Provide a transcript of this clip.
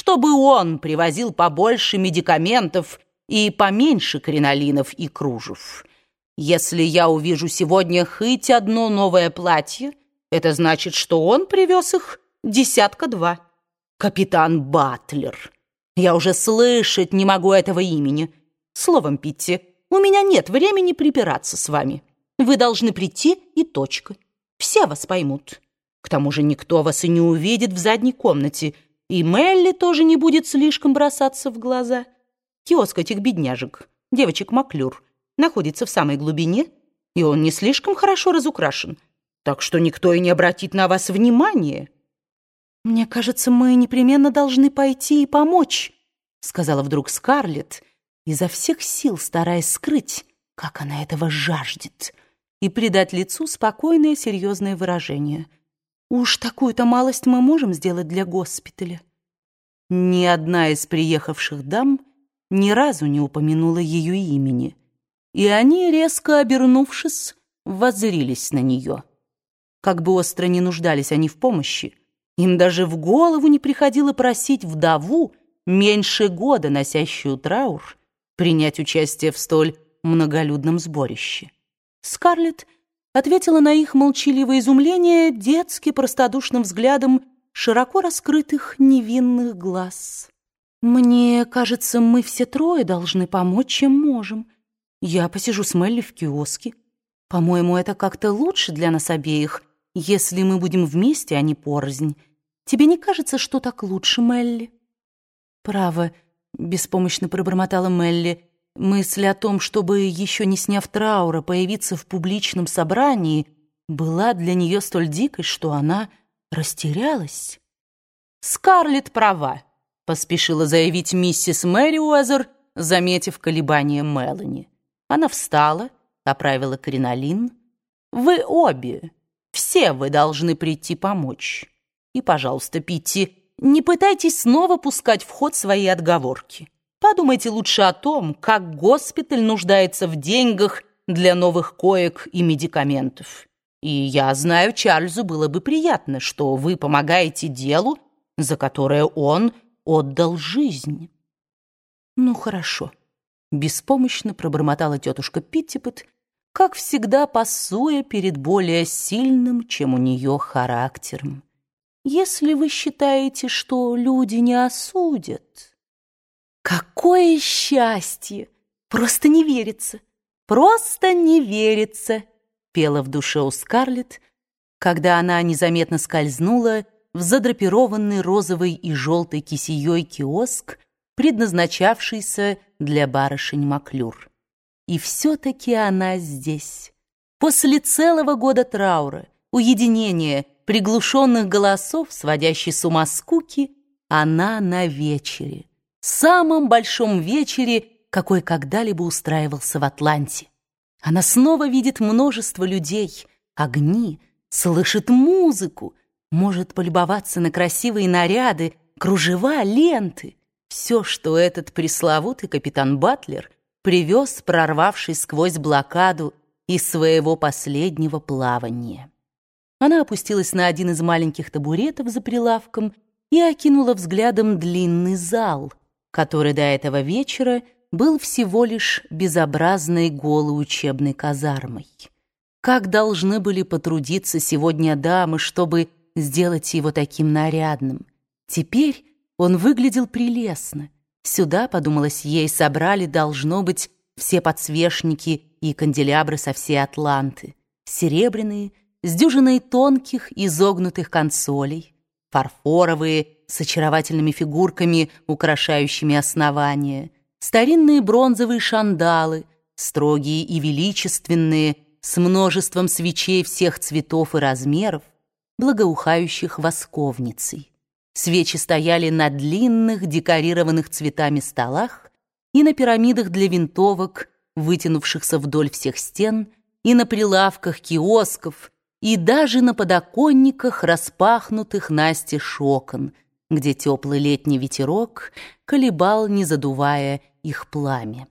чтобы он привозил побольше медикаментов и поменьше кринолинов и кружев. Если я увижу сегодня хоть одно новое платье, это значит, что он привез их десятка-два. Капитан Батлер. Я уже слышать не могу этого имени. Словом, Питти, у меня нет времени припираться с вами. Вы должны прийти и точка. Все вас поймут. К тому же никто вас и не увидит в задней комнате, и Мелли тоже не будет слишком бросаться в глаза. Киоск этих бедняжек, девочек Маклюр, находится в самой глубине, и он не слишком хорошо разукрашен, так что никто и не обратит на вас внимания. «Мне кажется, мы непременно должны пойти и помочь», сказала вдруг Скарлетт, изо всех сил стараясь скрыть, как она этого жаждет, и придать лицу спокойное серьезное выражение – Уж такую-то малость мы можем сделать для госпиталя. Ни одна из приехавших дам ни разу не упомянула ее имени, и они, резко обернувшись, воззрились на нее. Как бы остро не нуждались они в помощи, им даже в голову не приходило просить вдову, меньше года носящую траур, принять участие в столь многолюдном сборище. Скарлетт ответила на их молчаливое изумление детски простодушным взглядом широко раскрытых невинных глаз. «Мне кажется, мы все трое должны помочь, чем можем. Я посижу с Мелли в киоске. По-моему, это как-то лучше для нас обеих, если мы будем вместе, а не порознь. Тебе не кажется, что так лучше, Мелли?» «Право», — беспомощно пробормотала Мелли, — Мысль о том, чтобы, еще не сняв траура, появиться в публичном собрании, была для нее столь дикой, что она растерялась. «Скарлетт права», — поспешила заявить миссис Мэри Уэзер, заметив колебания Мелани. Она встала, оправила кринолин. «Вы обе, все вы должны прийти помочь. И, пожалуйста, Питти, не пытайтесь снова пускать в ход свои отговорки». Подумайте лучше о том, как госпиталь нуждается в деньгах для новых коек и медикаментов. И я знаю, Чарльзу было бы приятно, что вы помогаете делу, за которое он отдал жизнь. Ну, хорошо. Беспомощно пробормотала тетушка Питтипет, как всегда пасуя перед более сильным, чем у нее характером. Если вы считаете, что люди не осудят... Какое счастье! Просто не верится! Просто не верится! Пела в душе у Скарлетт, когда она незаметно скользнула в задрапированный розовой и желтой кисеей киоск, предназначавшийся для барышень Маклюр. И все-таки она здесь. После целого года траура, уединения, приглушенных голосов, сводящей с ума скуки, она на вечере самом большом вечере, какой когда-либо устраивался в Атланте. Она снова видит множество людей, огни, слышит музыку, может полюбоваться на красивые наряды, кружева, ленты. Все, что этот пресловутый капитан Батлер привез, прорвавшись сквозь блокаду из своего последнего плавания. Она опустилась на один из маленьких табуретов за прилавком и окинула взглядом длинный зал — который до этого вечера был всего лишь безобразной голой учебной казармой. Как должны были потрудиться сегодня дамы, чтобы сделать его таким нарядным? Теперь он выглядел прелестно. Сюда, подумалось ей, собрали, должно быть, все подсвечники и канделябры со всей Атланты. Серебряные, с дюжиной тонких изогнутых консолей, фарфоровые, с очаровательными фигурками, украшающими основание, старинные бронзовые шандалы, строгие и величественные, с множеством свечей всех цветов и размеров, благоухающих восковницей. Свечи стояли на длинных, декорированных цветами столах и на пирамидах для винтовок, вытянувшихся вдоль всех стен, и на прилавках киосков, и даже на подоконниках, распахнутых настежь окон, где теплый летний ветерок колебал, не задувая их пламя.